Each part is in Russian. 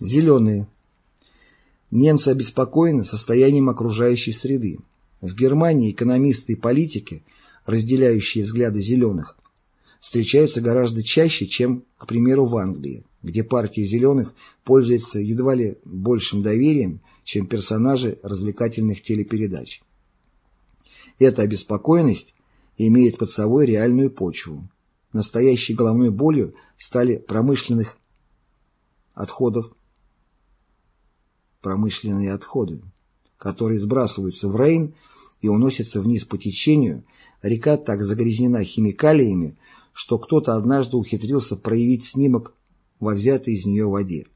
Зеленые. Немцы обеспокоены состоянием окружающей среды. В Германии экономисты и политики, разделяющие взгляды зеленых, встречаются гораздо чаще, чем, к примеру, в Англии, где партия зеленых пользуется едва ли большим доверием, чем персонажи развлекательных телепередач. Эта обеспокоенность имеет под собой реальную почву. Настоящей головной болью стали промышленных отходов промышленные отходы, которые сбрасываются в Рейн и уносятся вниз по течению, река так загрязнена химикалиями, что кто-то однажды ухитрился проявить снимок во взятой из нее воде.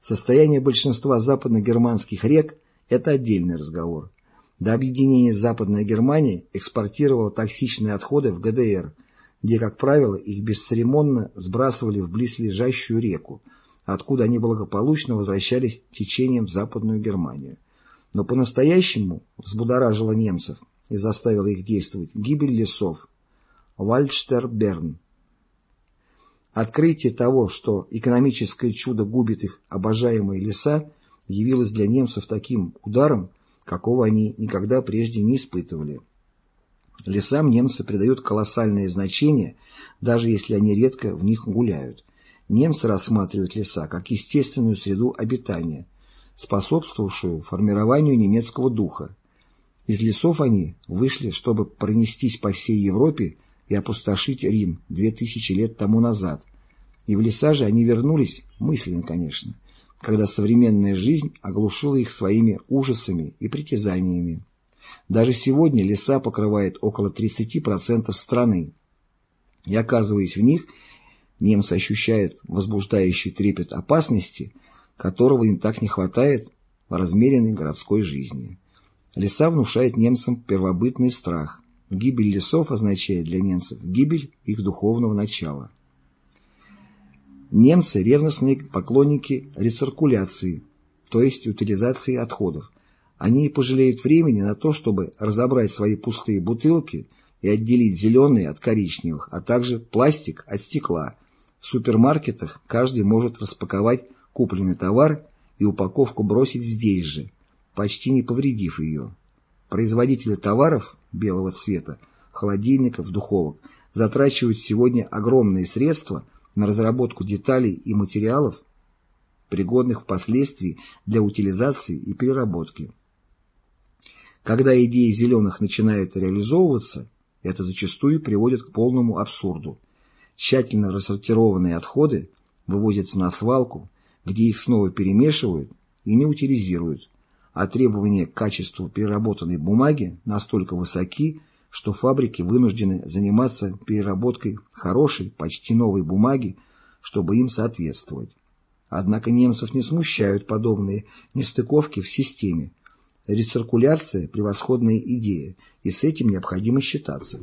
Состояние большинства западно-германских рек – это отдельный разговор. До объединения Западная Германия экспортировала токсичные отходы в ГДР, где, как правило, их бесцеремонно сбрасывали в близлежащую реку, откуда они благополучно возвращались течением в Западную Германию. Но по-настоящему взбудоражило немцев и заставило их действовать гибель лесов. Вальдштерберн. Открытие того, что экономическое чудо губит их обожаемые леса, явилось для немцев таким ударом, какого они никогда прежде не испытывали. Лесам немцы придают колоссальное значение, даже если они редко в них гуляют. Немцы рассматривают леса как естественную среду обитания, способствовавшую формированию немецкого духа. Из лесов они вышли, чтобы пронестись по всей Европе и опустошить Рим две тысячи лет тому назад. И в леса же они вернулись, мысленно, конечно, когда современная жизнь оглушила их своими ужасами и притязаниями. Даже сегодня леса покрывают около 30% страны. И оказываясь в них, немцы ощущают возбуждающий трепет опасности, которого им так не хватает в размеренной городской жизни. Леса внушают немцам первобытный страх. Гибель лесов означает для немцев гибель их духовного начала. Немцы – ревностные поклонники рециркуляции, то есть утилизации отходов. Они пожалеют времени на то, чтобы разобрать свои пустые бутылки и отделить зеленые от коричневых, а также пластик от стекла, в супермаркетах каждый может распаковать купленный товар и упаковку бросить здесь же, почти не повредив ее. Производители товаров белого цвета, холодильников, духовок затрачивают сегодня огромные средства на разработку деталей и материалов, пригодных впоследствии для утилизации и переработки. Когда идеи зеленых начинают реализовываться, это зачастую приводит к полному абсурду – Тщательно рассортированные отходы вывозятся на свалку, где их снова перемешивают и не утилизируют, а требования к качеству переработанной бумаги настолько высоки, что фабрики вынуждены заниматься переработкой хорошей, почти новой бумаги, чтобы им соответствовать. Однако немцев не смущают подобные нестыковки в системе. Рециркуляция – превосходная идея, и с этим необходимо считаться.